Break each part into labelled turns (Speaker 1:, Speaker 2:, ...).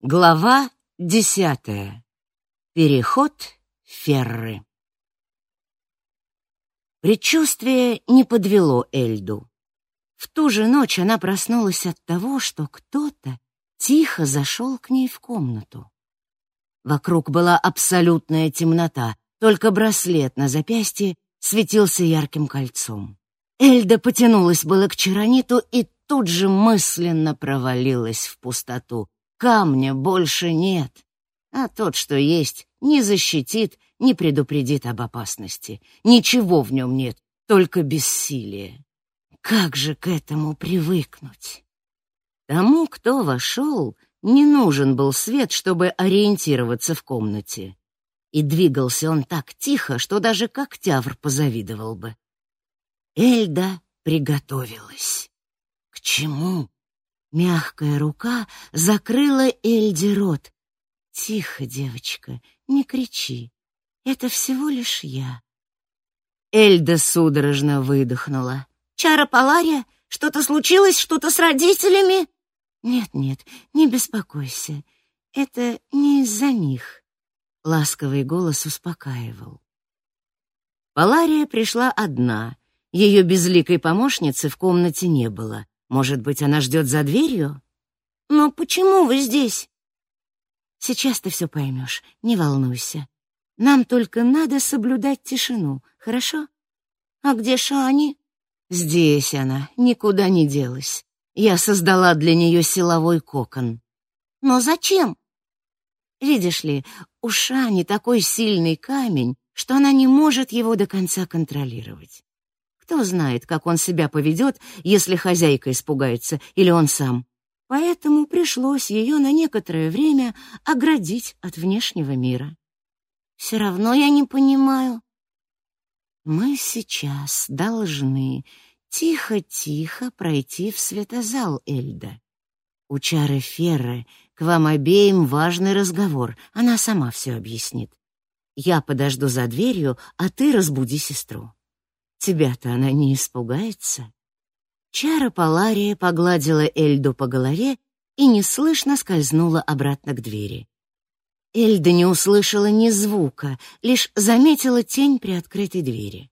Speaker 1: Глава десятая. Переход Ферры. Предчувствие не подвело Эльду. В ту же ночь она проснулась от того, что кто-то тихо зашел к ней в комнату. Вокруг была абсолютная темнота, только браслет на запястье светился ярким кольцом. Эльда потянулась было к Чарониту и тут же мысленно провалилась в пустоту — Камня больше нет, а тот, что есть, не защитит, не предупредит об опасности. Ничего в нем нет, только бессилие. Как же к этому привыкнуть? Тому, кто вошел, не нужен был свет, чтобы ориентироваться в комнате. И двигался он так тихо, что даже Коктявр позавидовал бы. Эльда приготовилась. К чему? Мягкая рука закрыла Эльди рот. «Тихо, девочка, не кричи. Это всего лишь я». Эльда судорожно выдохнула.
Speaker 2: «Чара Палария? Что-то случилось? Что-то с родителями?»
Speaker 1: «Нет-нет, не беспокойся. Это не из-за них». Ласковый голос успокаивал. Палария пришла одна. Ее безликой помощницы в комнате не было. Может быть, она ждет за дверью?
Speaker 2: Но почему вы здесь?
Speaker 1: Сейчас ты все поймешь, не волнуйся. Нам только надо соблюдать тишину, хорошо?
Speaker 2: А где Шани?
Speaker 1: Здесь она, никуда не делась. Я создала для нее силовой кокон.
Speaker 2: Но зачем?
Speaker 1: Видишь ли, у Шани такой сильный камень, что она не может его до конца контролировать. Кто знает, как он себя поведет, если хозяйка испугается или он сам. Поэтому пришлось ее на некоторое время оградить от внешнего мира.
Speaker 2: Все равно я не понимаю.
Speaker 1: Мы сейчас должны тихо-тихо пройти в светозал Эльда. У Чары Ферры к вам обеим важный разговор, она сама все объяснит. Я подожду за дверью, а ты разбуди сестру. Тебя-то она не испугается. Чара Палария погладила Эльду по голове и неслышно скользнула обратно к двери. Эльда не услышала ни звука, лишь заметила тень при открытой двери.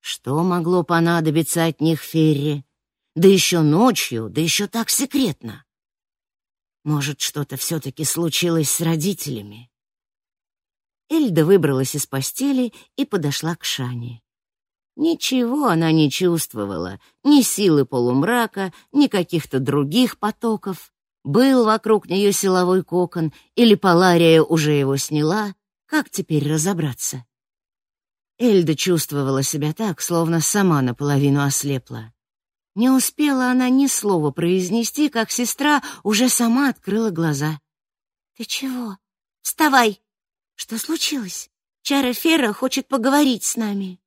Speaker 1: Что могло понадобиться от них Ферри? Да еще ночью, да еще так секретно. Может, что-то все-таки случилось с родителями? Эльда выбралась из постели и подошла к Шане. Ничего она не чувствовала, ни силы полумрака, ни каких-то других потоков. Был вокруг нее силовой кокон, или Палария уже его сняла, как теперь разобраться? Эльда чувствовала себя так, словно сама наполовину ослепла. Не успела она ни слова произнести, как сестра уже сама открыла глаза.
Speaker 2: «Ты чего? Вставай! Что случилось? Чара Фера хочет поговорить с нами».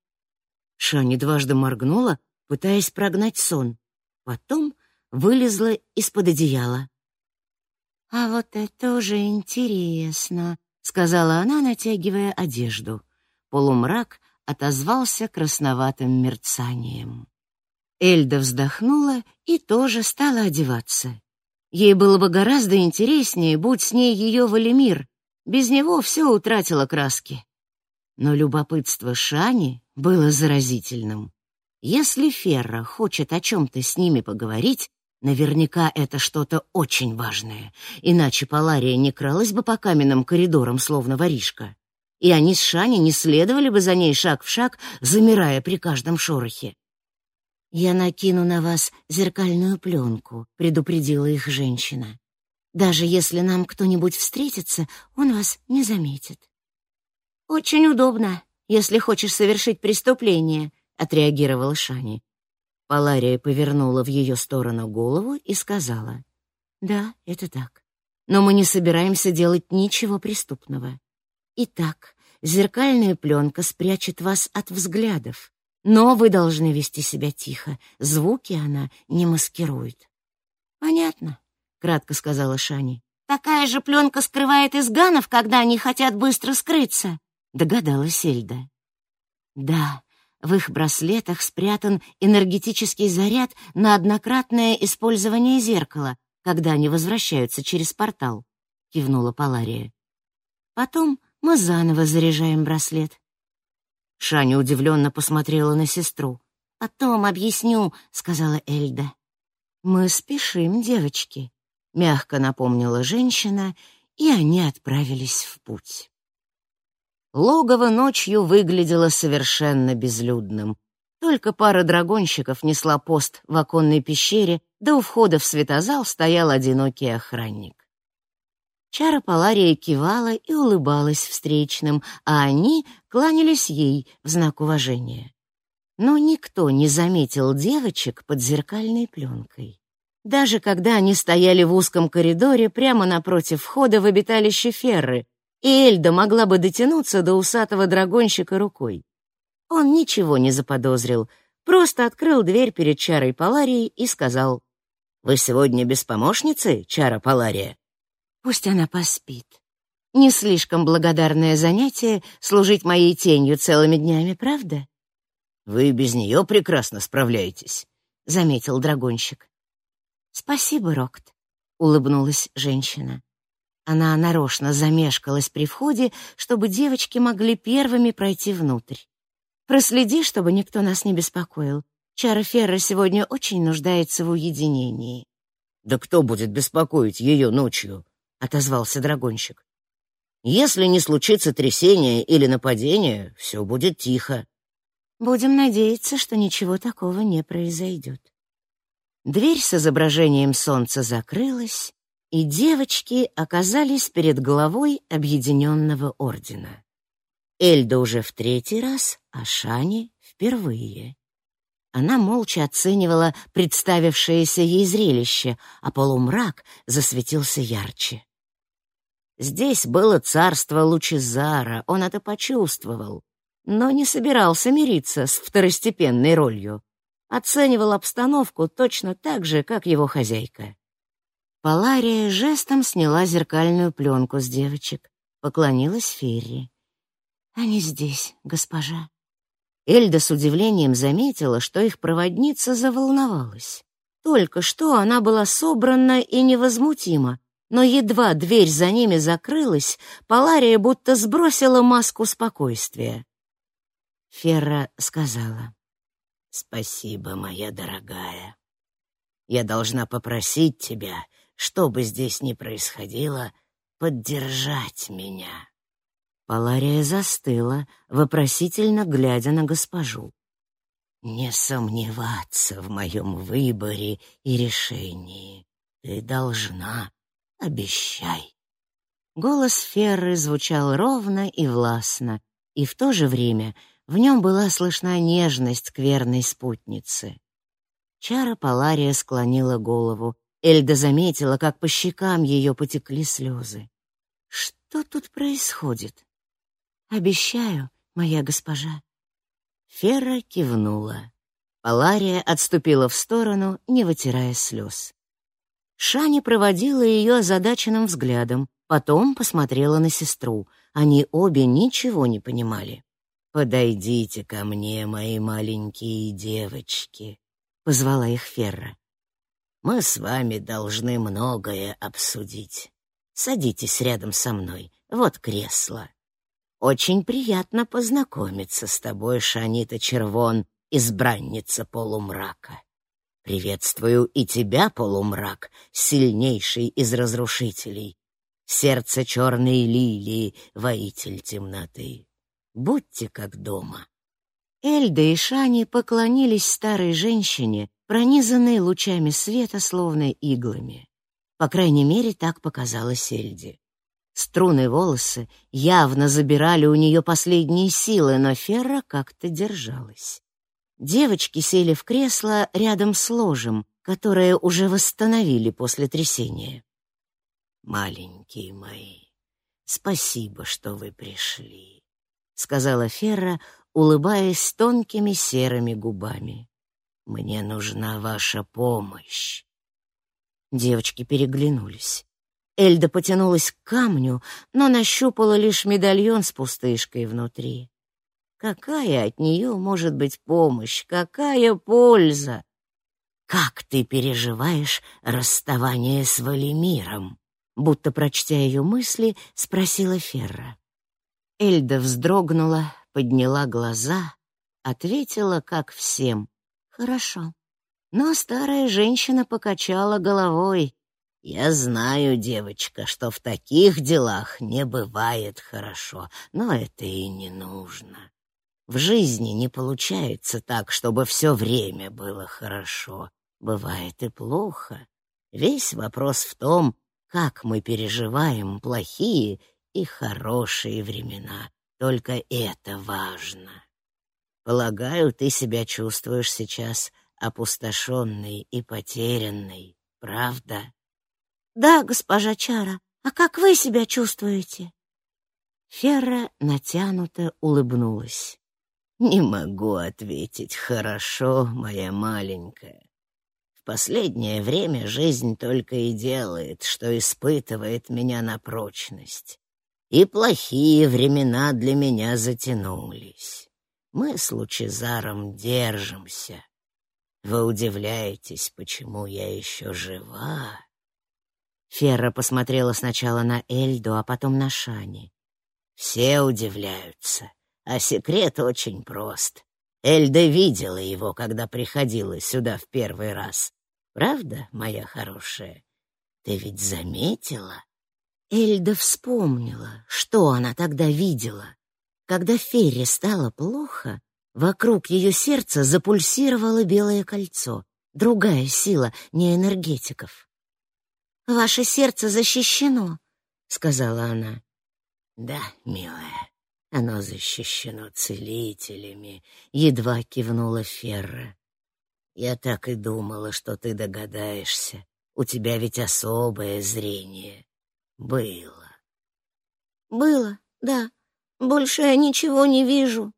Speaker 1: Шани дважды моргнула, пытаясь прогнать сон. Потом вылезла из-под одеяла.
Speaker 2: «А вот это уже интересно», — сказала она, натягивая одежду.
Speaker 1: Полумрак отозвался красноватым мерцанием. Эльда вздохнула и тоже стала одеваться. Ей было бы гораздо интереснее, будь с ней ее Валимир. Без него все утратило краски. Но любопытство Шани было заразительным. Если Ферра хочет о чем-то с ними поговорить, наверняка это что-то очень важное, иначе Палария не кралась бы по каменным коридорам, словно воришка. И они с Шани не следовали бы за ней шаг в шаг, замирая при каждом шорохе. «Я накину на вас зеркальную пленку», — предупредила их женщина. «Даже если нам кто-нибудь встретится, он вас не заметит».
Speaker 2: «Очень удобно, если хочешь совершить преступление», — отреагировала Шани.
Speaker 1: Палария повернула в ее сторону голову и сказала, «Да, это так. Но мы не собираемся делать ничего преступного. Итак, зеркальная пленка спрячет вас от взглядов, но вы должны вести себя тихо, звуки она не маскирует».
Speaker 2: «Понятно», —
Speaker 1: кратко сказала Шани.
Speaker 2: «Такая же пленка скрывает изганов, когда они хотят быстро скрыться»,
Speaker 1: догадалась Эльда. Да, в их браслетах спрятан энергетический заряд на однократное использование зеркала, когда они возвращаются через портал, кивнула Палария. Потом мы заново заряжаем браслет. Шаня удивленно посмотрела на сестру. «Потом объясню», — сказала Эльда. «Мы спешим, девочки», — мягко напомнила женщина, и они отправились в путь. Логово ночью выглядело совершенно безлюдным. Только пара драгонщиков несла пост в оконной пещере, да у входа в светозал стоял одинокий охранник. Чара Палария кивала и улыбалась встречным, а они кланялись ей в знак уважения. Но никто не заметил девочек под зеркальной пленкой. Даже когда они стояли в узком коридоре прямо напротив входа в обиталище Ферры, и Эльда могла бы дотянуться до усатого драгонщика рукой. Он ничего не заподозрил, просто открыл дверь перед Чарой Паларией и сказал, «Вы сегодня без помощницы, Чара Палария?» Пусть она поспит. Не слишком благодарное занятие служить моей тенью целыми днями, правда? Вы без нее прекрасно справляетесь, заметил драгонщик. Спасибо, Рокт, улыбнулась женщина. Она нарочно замешкалась при входе, чтобы девочки могли первыми пройти внутрь. Проследи, чтобы никто нас не беспокоил. Чара Ферра сегодня очень нуждается в уединении. Да кто будет беспокоить ее ночью? отозвался драгонщик. Если не случится трясение или нападение, все будет тихо. Будем надеяться, что ничего такого не произойдет. Дверь с изображением солнца закрылась, и девочки оказались перед главой объединенного ордена. Эльда уже в третий раз, а Шани впервые. Она молча оценивала представившееся ей зрелище, а полумрак засветился ярче. Здесь было царство Лучезара, он это почувствовал, но не собирался мириться с второстепенной ролью. Оценивал обстановку точно так же, как его хозяйка. Палария жестом сняла зеркальную пленку с девочек, поклонилась Ферри. «Они здесь, госпожа». Эльда с удивлением заметила, что их проводница заволновалась. Только что она была собрана и невозмутима, но едва дверь за ними закрылась, Палария будто сбросила маску спокойствия. Ферра сказала, «Спасибо, моя дорогая. Я должна попросить тебя, что бы здесь ни происходило, поддержать меня». Палария застыла, вопросительно глядя на госпожу. «Не сомневаться в моем выборе и решении. Ты должна Обещай. Голос Ферры звучал ровно и властно, и в то же время в нем была слышна нежность к верной спутнице. Чара Палария склонила голову. Эльда заметила, как по щекам ее потекли слезы. Что тут происходит? Обещаю, моя госпожа. Ферра кивнула. Палария отступила в сторону, не вытирая слез. Шани проводила ее озадаченным взглядом, потом посмотрела на сестру. Они обе ничего не понимали. «Подойдите ко мне, мои маленькие девочки», — позвала их Ферра. «Мы с вами должны многое обсудить. Садитесь рядом со мной, вот кресло. Очень приятно познакомиться с тобой, Шанита Червон, избранница полумрака. Приветствую и тебя, полумрак, сильнейший из разрушителей. Сердце черной лилии, воитель темноты. Будьте как дома. Эльда и Шани поклонились старой женщине, пронизанной лучами света, словно иглами. По крайней мере, так показалось Эльде. Струны волосы явно забирали у нее последние силы, но Ферра как-то держалась. Девочки сели в кресло рядом с ложем, которое уже восстановили после трясения. «Маленькие мои, спасибо, что вы пришли», — сказала Ферра, улыбаясь тонкими серыми губами. «Мне нужна ваша помощь». Девочки переглянулись. Эльда потянулась к камню, но нащупала лишь медальон с пустышкой внутри. Какая от нее может быть помощь? Какая польза? как ты переживаешь расставание с Валимиром?» Будто прочтя ее мысли, спросила Ферра. Эльда вздрогнула, подняла глаза, ответила, как всем, «Хорошо». Но старая женщина покачала головой. «Я знаю, девочка, что в таких делах не бывает хорошо, но это и не нужно. В жизни не получается так, чтобы все время было хорошо. Бывает и плохо. Весь вопрос в том, как мы переживаем плохие и хорошие времена. Только это важно. Полагаю, ты себя чувствуешь сейчас опустошенной и потерянной, правда?
Speaker 2: Да, госпожа Чара. А как вы себя чувствуете?
Speaker 1: Ферра натянуто улыбнулась. Не могу ответить хорошо, моя маленькая. В последнее время жизнь только и делает, что испытывает меня на прочность. И плохие времена для меня затянулись. Мы с Лучезаром держимся. Вы удивляетесь, почему я еще жива? Ферра посмотрела сначала на Эльду, а потом на Шани. Все удивляются, а секрет очень прост. Эльда видела его, когда приходила сюда в первый раз. Правда, моя хорошая? Ты ведь заметила? Эльда вспомнила, что она тогда видела. Когда Ферре стало плохо, вокруг ее сердца запульсировало белое кольцо. Другая сила, не энергетиков.
Speaker 2: «Ваше сердце защищено», — сказала она.
Speaker 1: «Да, милая, оно защищено целителями, едва кивнула Ферра. Я так и думала, что ты догадаешься. У тебя ведь особое зрение. Было.
Speaker 2: Было, да. Больше я ничего не вижу.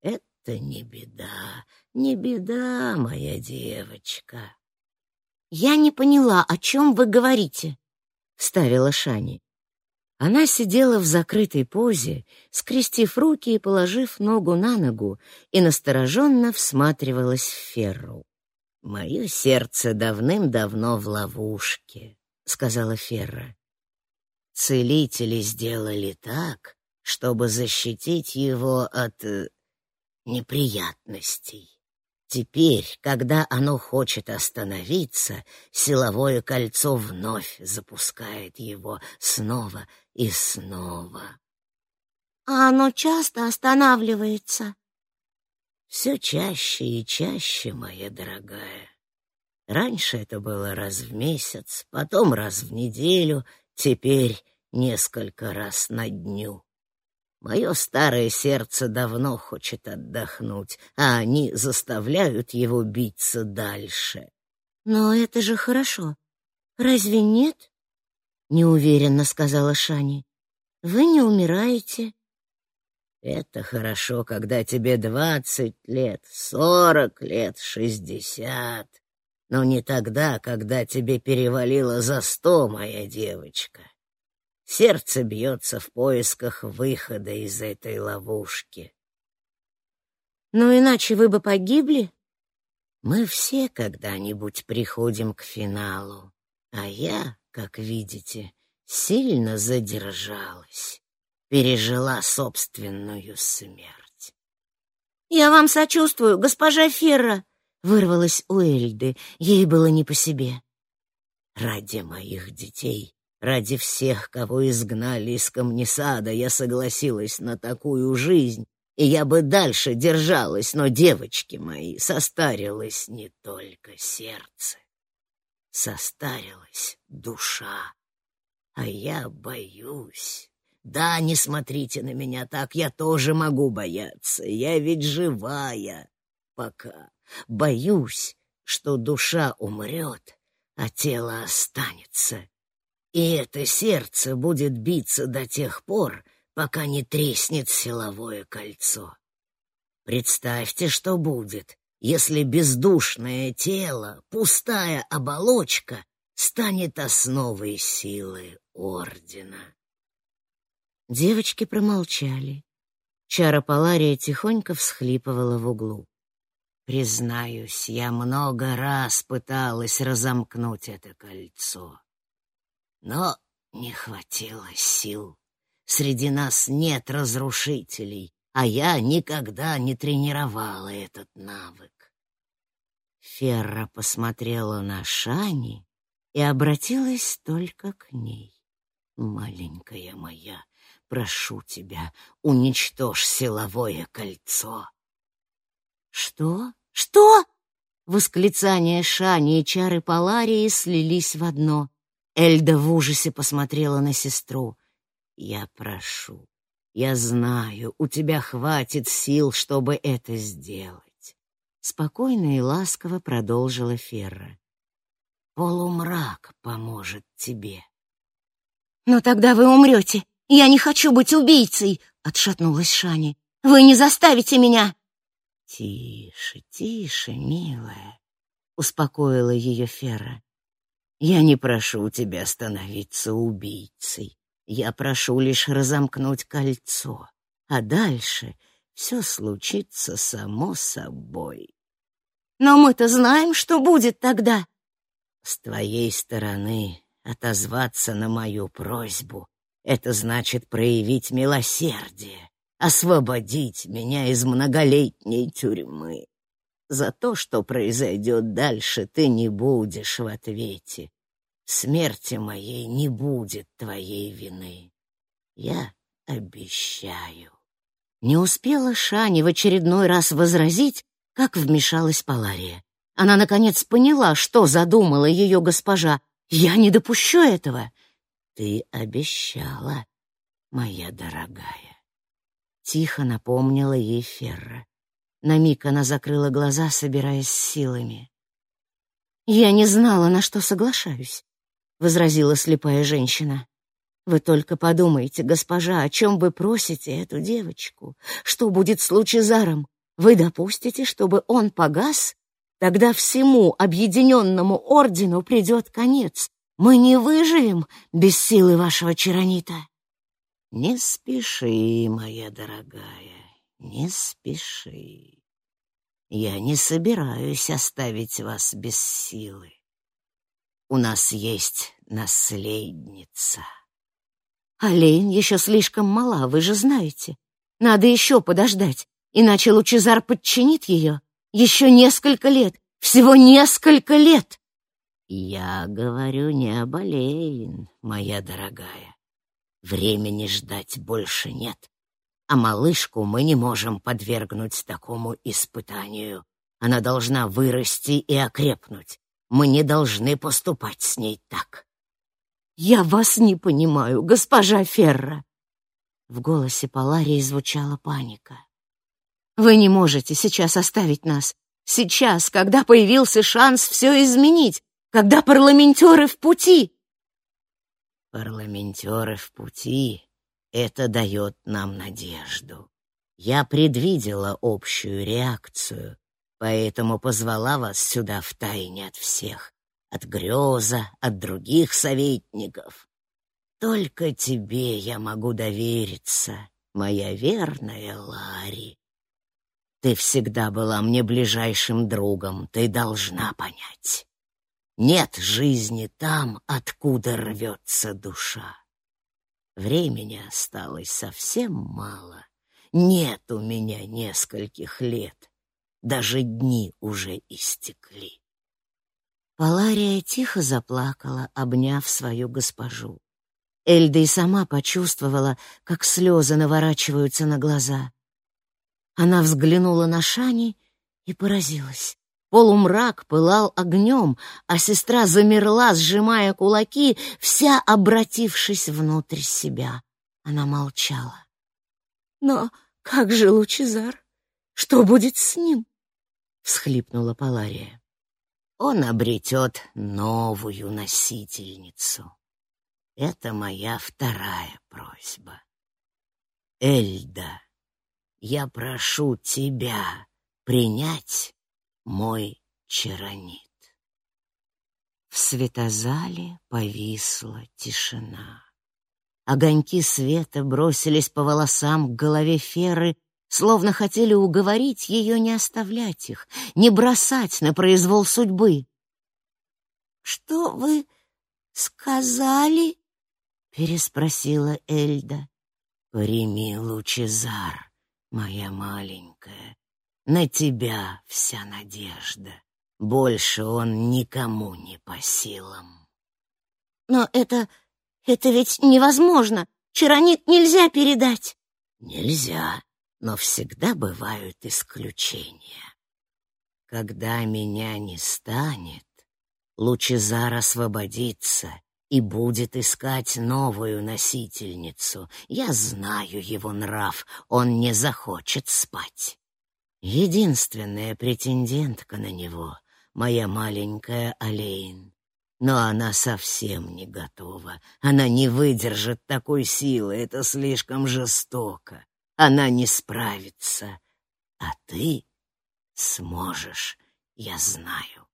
Speaker 1: Это не беда, не беда, моя девочка.
Speaker 2: Я не поняла, о чем вы говорите,
Speaker 1: ставила Шани. Она сидела в закрытой позе, скрестив руки и положив ногу на ногу, и настороженно всматривалась в Ферру. «Мое сердце давным-давно в ловушке», — сказала Ферра. «Целители сделали так, чтобы защитить его от э, неприятностей. Теперь, когда оно хочет остановиться, силовое кольцо вновь запускает его снова и снова.
Speaker 2: А оно часто останавливается.
Speaker 1: Все чаще и чаще, моя дорогая. Раньше это было раз в месяц, потом раз в неделю, теперь несколько раз на дню. Мое старое сердце давно хочет отдохнуть, а они заставляют его биться дальше.
Speaker 2: Но это же хорошо. Разве нет? неуверенно сказала Шани. Вы не умираете.
Speaker 1: Это хорошо, когда тебе двадцать лет, сорок лет, шестьдесят. Но не тогда, когда тебе перевалило за сто, моя девочка. Сердце бьется в поисках выхода из этой ловушки.
Speaker 2: Но иначе вы бы погибли?
Speaker 1: Мы все когда-нибудь приходим к финалу, а я, как видите, сильно задержалась, пережила собственную смерть.
Speaker 2: «Я вам сочувствую, госпожа Ферра!» — вырвалась у Эльды. Ей было не по себе.
Speaker 1: «Ради моих детей Ради всех, кого изгнали из камнесада, я согласилась на такую жизнь, и я бы дальше держалась, но, девочки мои, состарилось не только сердце, состарилась душа, а я боюсь. Да, не смотрите на меня так, я тоже могу бояться, я ведь живая пока. Боюсь, что душа умрет, а тело останется и это сердце будет биться до тех пор, пока не треснет силовое кольцо. Представьте, что будет, если бездушное тело, пустая оболочка станет основой силы ордена. Девочки промолчали. Чара Палария тихонько всхлипывала в углу. Признаюсь, я много раз пыталась разомкнуть это кольцо, но не хватило сил. Среди нас нет разрушителей, а я никогда не тренировала этот навык. Ферра посмотрела на Шани и обратилась только к ней. «Маленькая моя, прошу тебя, уничтожь силовое кольцо».
Speaker 2: «Что? Что?» Восклицания Шани и чары Паларии слились в одно. Эльда в ужасе посмотрела на сестру.
Speaker 1: «Я прошу, я знаю, у тебя хватит сил, чтобы это сделать. Спокойно и ласково продолжила Ферра. Полумрак поможет тебе.
Speaker 2: Но тогда вы умрете. Я не хочу быть убийцей, отшатнулась Шани. Вы не заставите меня.
Speaker 1: Тише, тише, милая, успокоила ее Ферра. Я не прошу тебя становиться убийцей. Я прошу лишь разомкнуть кольцо, а дальше все случится само собой.
Speaker 2: Но мы-то знаем, что будет тогда.
Speaker 1: С твоей стороны отозваться на мою просьбу — это значит проявить милосердие, освободить меня из многолетней тюрьмы. За то, что произойдет дальше, ты не будешь в ответе. Смерти моей не будет твоей вины. Я обещаю. Не успела Шани в очередной раз возразить, как вмешалась Палария. Она, наконец, поняла, что задумала ее госпожа. «Я не допущу этого!» «Ты обещала, моя дорогая!» Тихо напомнила ей Ферра. На миг она закрыла глаза, собираясь силами.
Speaker 2: «Я не знала, на что соглашаюсь», — возразила слепая женщина. «Вы только подумайте, госпожа, о чем вы просите эту девочку? Что будет с Лучезаром? Вы допустите, чтобы он погас? Тогда всему объединенному ордену придет конец. Мы не выживем без силы вашего чаронита.
Speaker 1: Не спеши, моя дорогая, не спеши. Я не собираюсь оставить вас без силы. У нас есть наследница.
Speaker 2: Олень еще слишком мала, вы же знаете. Надо еще подождать. Иначе Лучезар подчинит ее. Еще несколько лет, всего несколько лет.
Speaker 1: Я говорю не об Алейн, моя дорогая. Времени ждать больше нет. А малышку мы не можем подвергнуть такому испытанию. Она должна вырасти и окрепнуть. Мы не должны поступать с ней так.
Speaker 2: Я вас не понимаю, госпожа Ферра. В голосе Паларии звучала паника. Вы не можете сейчас оставить нас. Сейчас, когда появился шанс все изменить, когда парламентеры в пути.
Speaker 1: Парламентеры в пути — это дает нам надежду. Я предвидела общую реакцию, поэтому позвала вас сюда втайне от всех, от Грёза, от других советников. Только тебе я могу довериться, моя верная Ларри. Ты всегда была мне ближайшим другом, ты должна понять. Нет жизни там, откуда рвется душа. Времени осталось совсем мало. Нет у меня нескольких лет. Даже дни уже истекли. Палария тихо заплакала, обняв свою госпожу. Эльда и сама почувствовала, как слезы наворачиваются на глаза. Она взглянула на Шани и поразилась. Полумрак пылал огнем, а сестра замерла, сжимая кулаки, вся обратившись внутрь себя. Она молчала.
Speaker 2: «Но как же Лучезар? Что будет с ним?»
Speaker 1: — всхлипнула Палария. «Он обретет новую носительницу. Это моя вторая просьба. Эльда, я прошу тебя принять мой чаронит. В светозале повисла тишина. Огоньки света бросились по волосам к голове Феры, словно хотели уговорить ее не оставлять их, не бросать на произвол судьбы.
Speaker 2: «Что вы сказали?» — переспросила Эльда.
Speaker 1: «Прими, Лучезар, моя маленькая, на тебя вся надежда. Больше он никому не по силам».
Speaker 2: «Но это... это ведь невозможно. Чаронит нельзя передать».
Speaker 1: «Нельзя, но всегда бывают исключения. Когда меня не станет, Лучезар освободится и будет искать новую носительницу. Я знаю его нрав, он не захочет спать. Единственная претендентка на него — моя маленькая Алейн. Но она совсем не готова. Она не выдержит такой силы, это слишком жестоко. Она не справится. А ты сможешь, я знаю.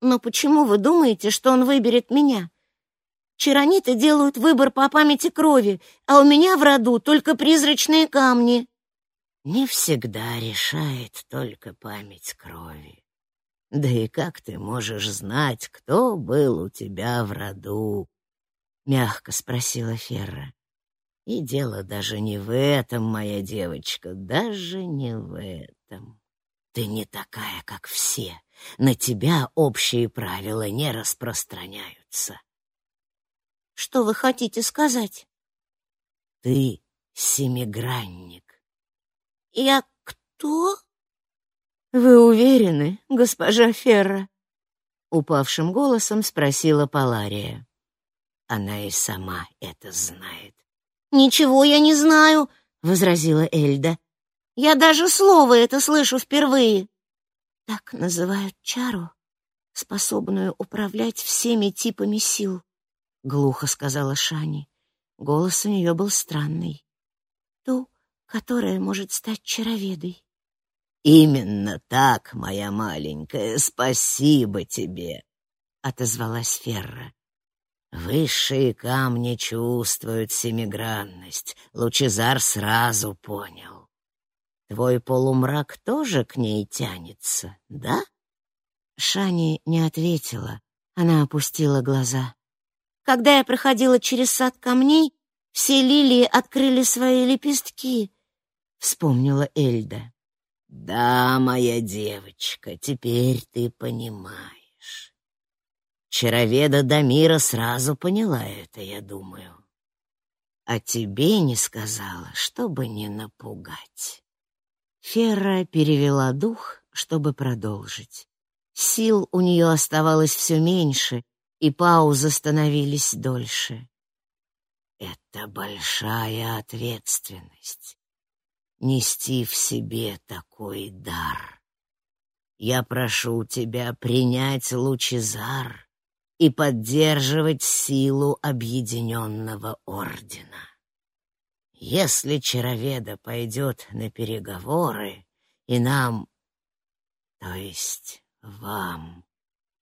Speaker 2: Но почему вы думаете, что он выберет меня? Чарониты делают выбор по памяти крови, а у меня в роду только призрачные камни.
Speaker 1: Не всегда решает только память крови. Да и как ты можешь знать, кто был у тебя в роду? Мягко спросила Ферра. И дело даже не в этом, моя девочка, даже не в этом. Ты не такая, как все. На тебя общие правила не распространяются.
Speaker 2: Что вы хотите сказать?
Speaker 1: Ты семигранник.
Speaker 2: Я кто?
Speaker 1: Вы уверены, госпожа Ферра? Упавшим голосом спросила Палария. Она и сама это знает.
Speaker 2: Ничего я не знаю, возразила Эльда. Я даже слово это слышу впервые. Так называют чару, способную управлять всеми типами сил, глухо сказала Шани. Голос у нее был странный. Которая может стать чароведой.
Speaker 1: Именно так, моя маленькая, спасибо тебе, отозвалась Ферра. Высшие камни чувствуют семигранность. Лучезар сразу понял. Твой полумрак тоже к ней тянется, да? Шани не ответила. Она опустила глаза.
Speaker 2: Когда я проходила через сад камней, все лилии открыли свои лепестки, вспомнила Эльда.
Speaker 1: Да, моя девочка, теперь ты понимаешь. Чароведа Дамира сразу поняла это, я думаю. А тебе не сказала, чтобы не напугать. Ферра перевела дух, чтобы продолжить. Сил у нее оставалось все меньше, и паузы становились дольше. Это большая ответственность — нести в себе такой дар. Я прошу тебя принять лучезар и поддерживать силу объединенного ордена. Если Чароведа пойдет на переговоры, и нам, то есть вам,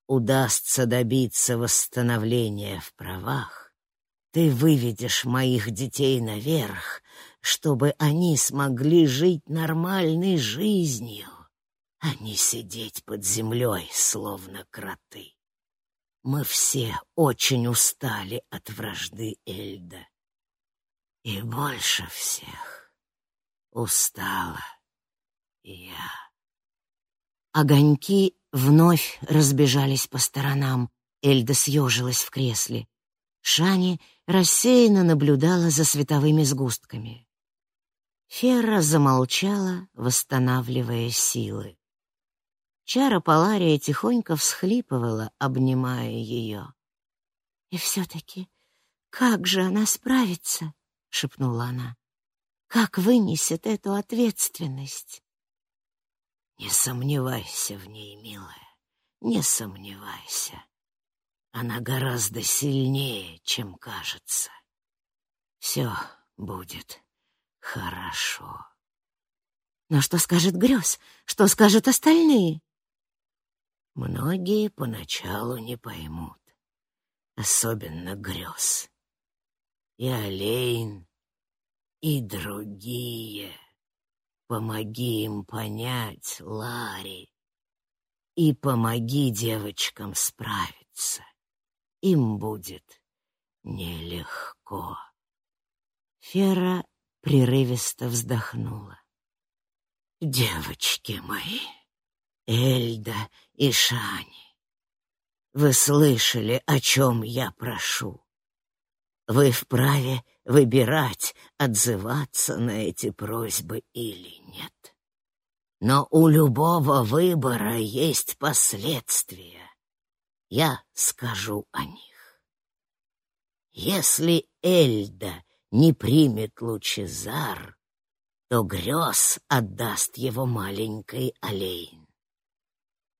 Speaker 1: удастся добиться восстановления в правах, ты выведешь моих детей наверх, чтобы они смогли жить нормальной жизнью, а не сидеть под землей, словно кроты. Мы все очень устали от вражды Эльда. И больше всех устала я. Огоньки вновь разбежались по сторонам. Эльда съежилась в кресле. Шани рассеянно наблюдала за световыми сгустками. Ферра замолчала, восстанавливая силы. Чара Палария тихонько всхлипывала, обнимая ее. «И все-таки как же она справится?» — шепнула она. «Как вынесет эту ответственность?» «Не сомневайся в ней, милая, не сомневайся. Она гораздо сильнее, чем кажется. Все будет хорошо». «Но что скажет Грёз? Что скажут остальные?» Многие поначалу не поймут, особенно Грёз и Олейн, и другие. помоги им понять, Ларри, и помоги девочкам справиться. Им будет нелегко. Фера прерывисто вздохнула. Девочки мои, Эльда и Шани, вы слышали, о чем я прошу? Вы вправе выбирать, отзываться на эти просьбы или нет. Но у любого выбора есть последствия. Я скажу о них. Если Эльда не примет Лучезар, то грез отдаст его маленькой Олейн.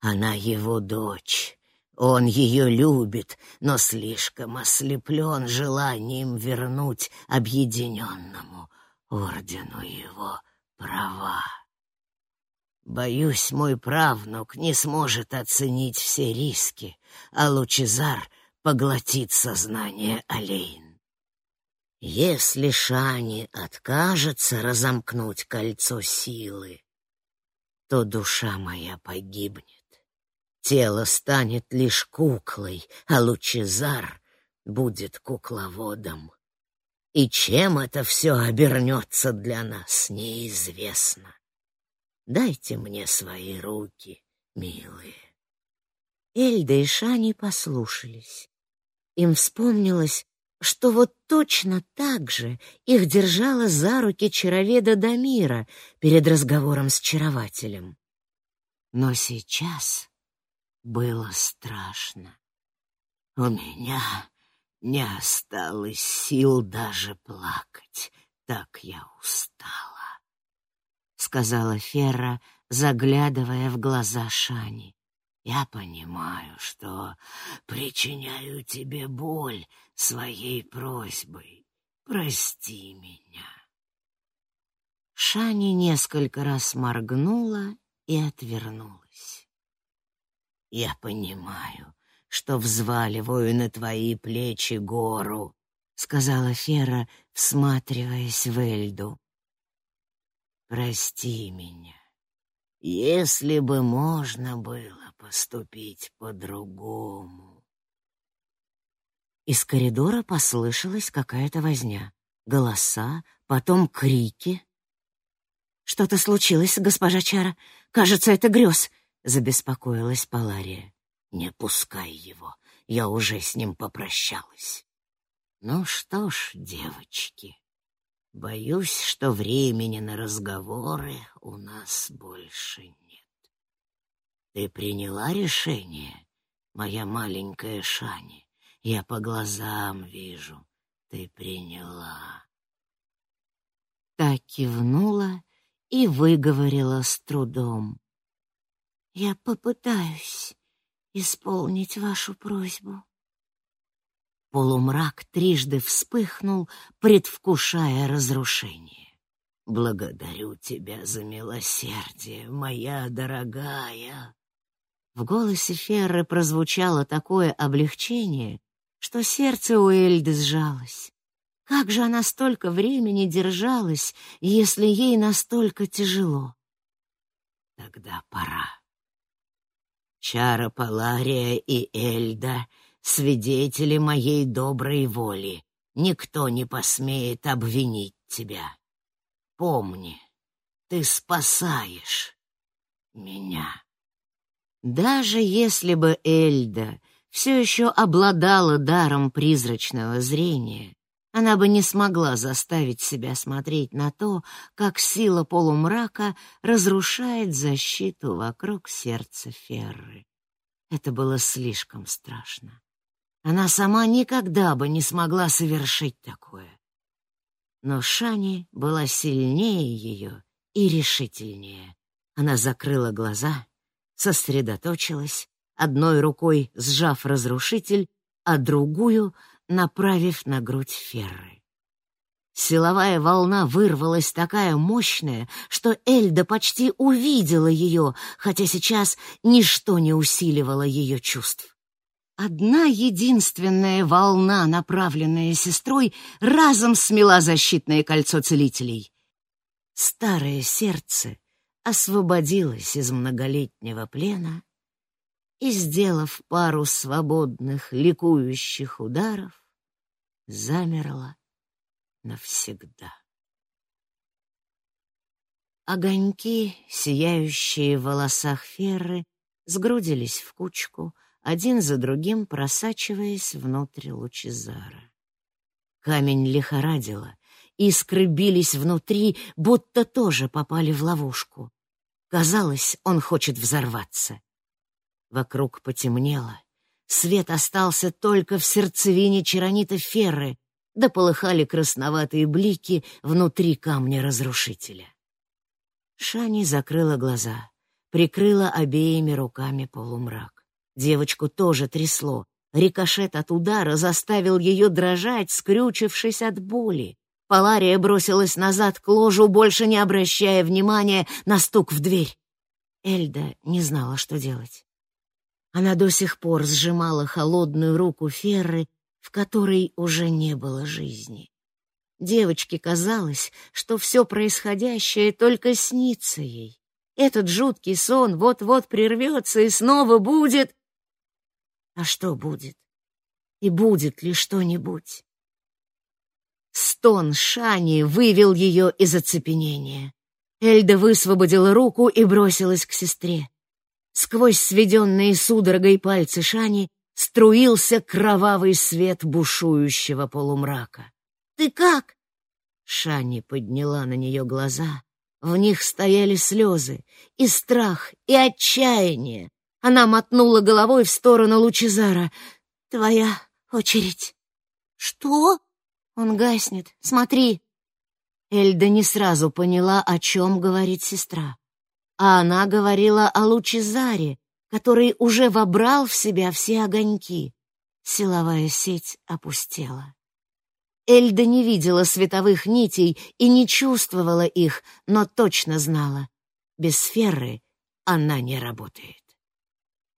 Speaker 1: Она его дочь, он ее любит, но слишком ослеплен желанием вернуть объединенному ордену его права. Боюсь, мой правнук не сможет оценить все риски, а Лучезар поглотит сознание Олейн. Если Шани откажется разомкнуть кольцо силы, то душа моя погибнет. Тело станет лишь куклой, а Лучезар будет кукловодом. И чем это все обернется для нас, неизвестно. Дайте мне свои руки, милые.
Speaker 2: Эльда и Шани послушались. Им вспомнилось, что вот точно так же их держала за руки чароведа Дамира перед разговором с чарователем.
Speaker 1: Но сейчас было страшно. У меня не осталось сил даже плакать, так я устала, — сказала Ферра, заглядывая в глаза Шани. Я понимаю, что причиняю тебе боль своей просьбой. Прости меня. Шани несколько раз моргнула и отвернулась. Я понимаю, что взваливаю на твои плечи гору, сказала Фера, всматриваясь в Эльду. Прости меня. Если бы можно было поступить по-другому.
Speaker 2: Из коридора послышалась какая-то возня. Голоса, потом крики. Что-то случилось, госпожа Чара. Кажется, это грез забеспокоилась Палария.
Speaker 1: Не пускай его, я уже с ним попрощалась. Ну что ж, девочки, боюсь, что времени на разговоры у нас больше нет. Ты приняла решение, моя маленькая Шани? Я по глазам вижу, ты приняла.
Speaker 2: Та кивнула и выговорила с трудом. Я попытаюсь исполнить вашу просьбу.
Speaker 1: Полумрак трижды вспыхнул, предвкушая разрушение. Благодарю тебя за милосердие, моя дорогая. В голосе Ферры прозвучало такое облегчение, что сердце у Эльды сжалось. Как же она столько времени держалась, если ей настолько тяжело? Тогда пора. Чара Палария и Эльда — свидетели моей доброй воли. Никто не посмеет обвинить тебя. Помни, ты спасаешь меня. Даже если бы Эльда все еще обладала даром призрачного зрения, она бы не смогла заставить себя смотреть на то, как сила полумрака разрушает защиту вокруг сердца Ферры. Это было слишком страшно. Она сама никогда бы не смогла совершить такое. Но Шани была сильнее ее и решительнее. Она закрыла глаза, сосредоточилась, одной рукой сжав разрушитель, а другую — направив на грудь Ферры. Силовая волна вырвалась такая мощная, что Эльда почти увидела ее, хотя сейчас ничто не усиливало ее чувств. Одна единственная волна, направленная сестрой, разом смела защитное кольцо целителей. старое сердце освободилось из многолетнего плена и, сделав пару свободных, ликующих ударов, замерло навсегда. Огоньки, сияющие в волосах Ферры, сгрудились в кучку, один за другим просачиваясь внутрь лучезара. Камень лихорадило, искры бились внутри, будто тоже попали в ловушку. Казалось, он хочет взорваться. Вокруг потемнело. Свет остался только в сердцевине черонита Ферры, да полыхали красноватые блики внутри камня разрушителя. Шани закрыла глаза, прикрыла обеими руками полумрак. Девочку тоже трясло. Рикошет от удара заставил ее дрожать, скрючившись от боли. Палария бросилась назад к ложу, больше не обращая внимания на стук в дверь. Эльда не знала, что делать. Она до сих пор сжимала холодную руку Ферры, в которой уже не было жизни. Девочке казалось, что все происходящее только снится ей. Этот жуткий сон вот-вот прервется и снова будет... А что будет? И будет ли что-нибудь? Стон Шани вывел ее из оцепенения. Эльда высвободила руку и бросилась к сестре. Сквозь сведенные судорогой пальцы Шани струился кровавый свет бушующего полумрака. «Ты как?» Шани подняла на нее глаза. В них стояли слезы, и страх, и отчаяние. Она мотнула головой в сторону Лучезара. «Твоя очередь». «Что?» Он гаснет. Смотри. Эльда не сразу поняла, о чем говорит сестра. А она говорила о Лучезаре, который уже вобрал в себя все огоньки. Силовая сеть опустела. Эльда не видела световых нитей и не чувствовала их, но точно знала. Без сферы она не работает.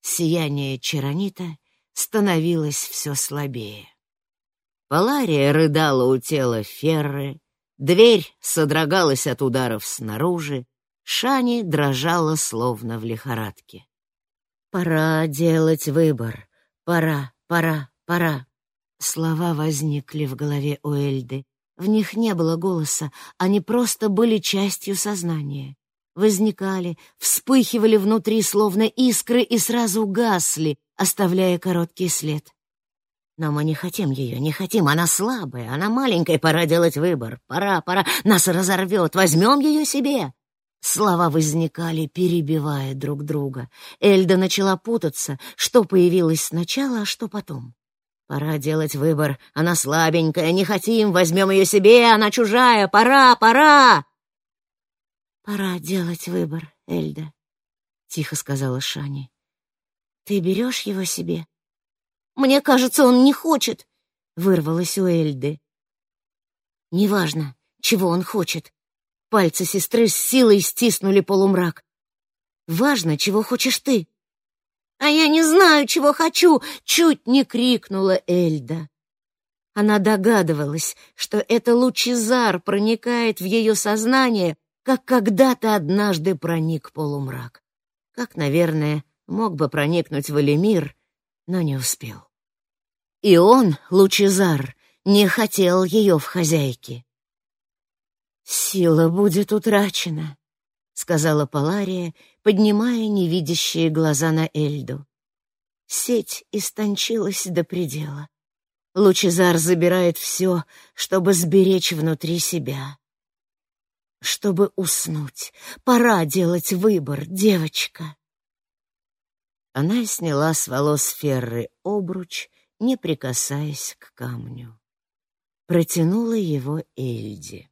Speaker 1: Сияние Черонита становилось все слабее. Палария рыдала у тела Ферры, дверь содрогалась от ударов снаружи, Шани дрожала словно в лихорадке. «Пора делать выбор. Пора, пора, пора». Слова возникли в голове у Эльды. В них не было голоса, они просто были частью сознания. Возникали, вспыхивали внутри словно искры и сразу гасли, оставляя короткий след. Но мы не хотим ее, не хотим. Она слабая, она маленькая, пора делать выбор. Пора, пора, нас разорвет, возьмем ее себе. Слова возникали, перебивая друг друга. Эльда начала путаться, что появилось сначала, а что потом. Пора делать выбор. Она слабенькая, не хотим, возьмем ее себе, она чужая. Пора, пора. Пора делать выбор, Эльда, тихо сказала Шани. Ты берешь его себе? Мне кажется, он не хочет, вырвалось у Эльды. Неважно, чего он хочет. Пальцы сестры с силой стиснули полумрак. Важно, чего хочешь ты. А я не знаю, чего хочу, чуть не крикнула Эльда. Она догадывалась, что это лучезар проникает в ее сознание, как когда-то однажды проник полумрак. Как, наверное, мог бы проникнуть в Элемир, но не успел. И он, Лучезар, не хотел ее в хозяйке. «Сила будет утрачена», — сказала Палария, поднимая невидящие глаза на Эльду. Сеть истончилась до предела. Лучезар забирает все, чтобы сберечь внутри себя. Чтобы уснуть, пора делать выбор, девочка. Она сняла с волос Ферры обруч, не прикасаясь к камню. Протянула его Эльде.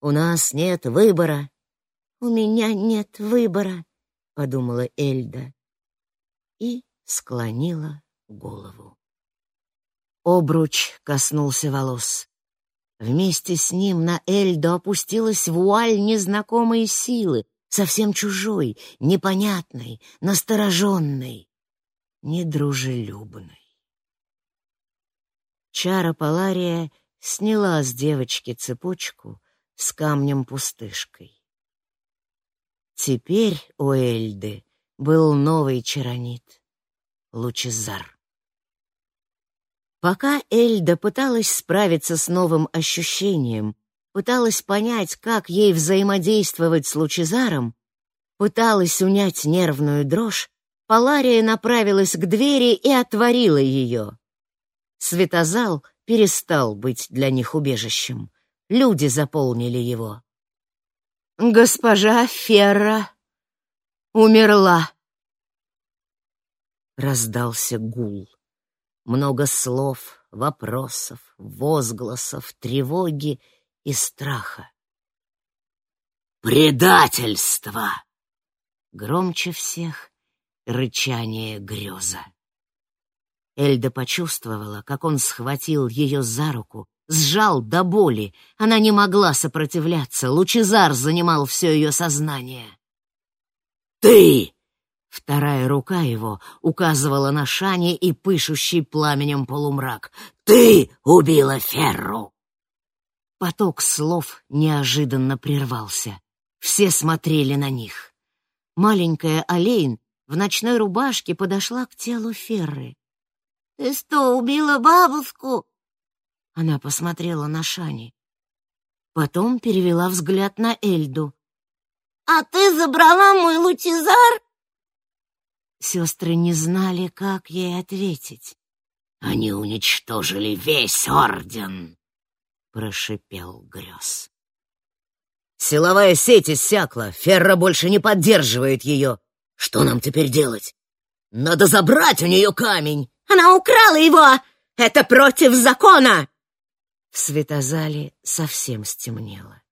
Speaker 1: «У нас нет выбора». «У меня нет выбора», — подумала Эльда и склонила голову. Обруч коснулся волос. Вместе с ним на Эльду опустилась вуаль незнакомой силы, совсем чужой, непонятной, настороженной, недружелюбной. Чара Палария сняла с девочки цепочку, с камнем-пустышкой. Теперь у Эльды был новый чаранит — Лучезар. Пока Эльда пыталась справиться с новым ощущением, пыталась понять, как ей взаимодействовать с Лучезаром, пыталась унять нервную дрожь, Палария направилась к двери и отворила ее. Светозал перестал быть для них убежищем. Люди заполнили его. «Госпожа Ферра умерла!» Раздался гул. Много слов, вопросов, возгласов, тревоги и страха. «Предательство!» Громче всех рычание греза. Эльда почувствовала, как он схватил ее за руку, сжал до боли. Она не могла сопротивляться, Лучезар занимал все ее сознание. «Ты!» Вторая рука его указывала на Шани и пышущий пламенем полумрак. «Ты убила Ферру!» Поток слов неожиданно прервался. Все смотрели на них. Маленькая Олейн в ночной рубашке подошла к телу Ферры. «Ты что, убила бабушку?» Она посмотрела на Шани. Потом перевела взгляд на Эльду. «А ты забрала мой лучезар?» Сестры не знали, как ей ответить. «Они уничтожили весь орден!» — прошипел Грёз. «Силовая сеть иссякла, Ферра больше не поддерживает ее. Что нам теперь делать? Надо забрать у нее камень!» «Она украла его! Это против закона!» В светозале совсем стемнело.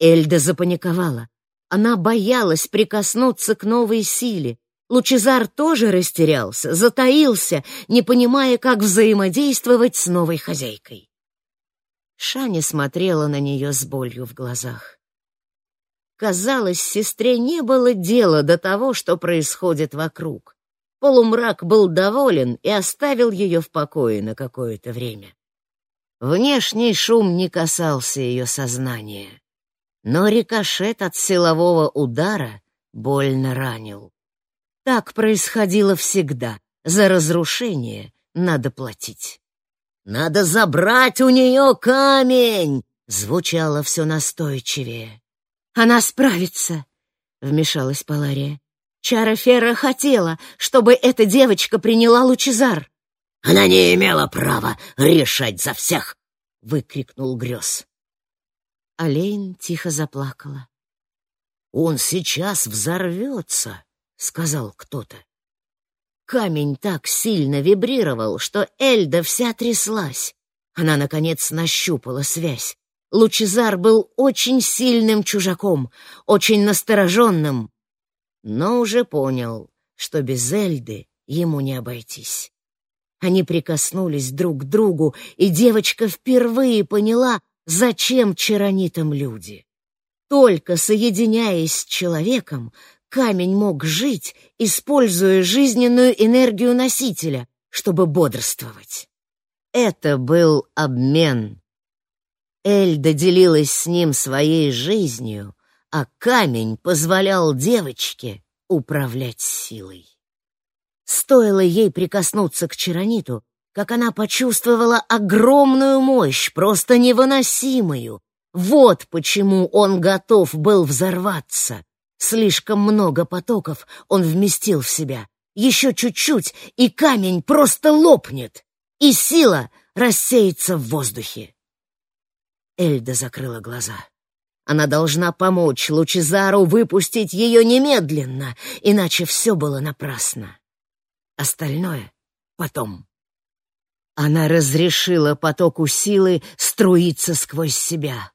Speaker 1: Эльда запаниковала. Она боялась прикоснуться к новой силе. Лучезар тоже растерялся, затаился, не понимая, как взаимодействовать с новой хозяйкой. Шаня смотрела на нее с болью в глазах. Казалось, сестре не было дела до того, что происходит вокруг. Полумрак был доволен и оставил ее в покое на какое-то время. Внешний шум не касался ее сознания, но рикошет от силового удара больно ранил. Так происходило всегда. За разрушение надо платить. «Надо забрать у нее камень!» — звучало все настойчивее. «Она справится!» — вмешалась Палария. Чара Ферра хотела, чтобы эта девочка приняла Лучезар. «Она не имела права решать за всех!» — выкрикнул Грёз. Олейн тихо заплакала. «Он сейчас взорвется!» — сказал кто-то. Камень так сильно вибрировал, что Эльда вся тряслась. Она, наконец, нащупала связь. Лучезар был очень сильным чужаком, очень настороженным, но уже понял, что без Эльды ему не обойтись. Они прикоснулись друг к другу, и девочка впервые поняла, зачем чаронитам люди. Только соединяясь с человеком, камень мог жить, используя жизненную энергию носителя, чтобы бодрствовать. Это был обмен. Эльда делилась с ним своей жизнью, а камень позволял девочке управлять силой. Стоило ей прикоснуться к Чарониту, как она почувствовала огромную мощь, просто невыносимую. Вот почему он готов был взорваться. Слишком много потоков он вместил в себя. Еще чуть-чуть, и камень просто лопнет, и сила рассеется в воздухе. Эльда закрыла глаза. Она должна помочь Лучезару выпустить ее немедленно, иначе все было напрасно. Остальное потом. Она разрешила потоку силы струиться сквозь себя.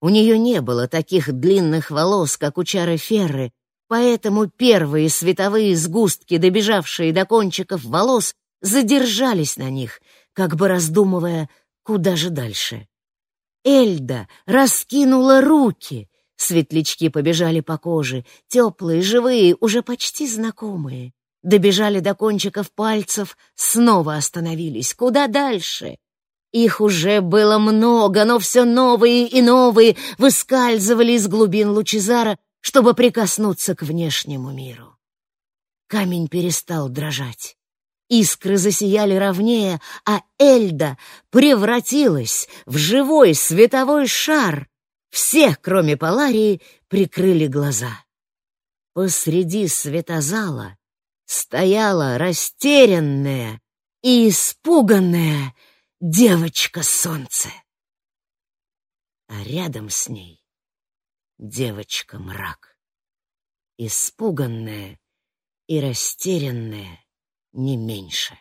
Speaker 1: У нее не было таких длинных волос, как у Чары Ферры, поэтому первые световые сгустки, добежавшие до кончиков волос, задержались на них, как бы раздумывая, куда же дальше. Эльда раскинула руки. Светлячки побежали по коже, теплые, живые, уже почти знакомые. Добежали до кончиков пальцев, снова остановились. Куда дальше?
Speaker 2: Их уже было много, но все новые и новые выскальзывали из глубин Лучезара, чтобы прикоснуться к внешнему миру. Камень перестал дрожать. Искры засияли ровнее, а Эльда превратилась в живой световой шар. Все, кроме Паларии, прикрыли глаза. Посреди светозала стояла растерянная и испуганная девочка-солнце. А рядом с ней девочка-мрак, испуганная и растерянная не меньше.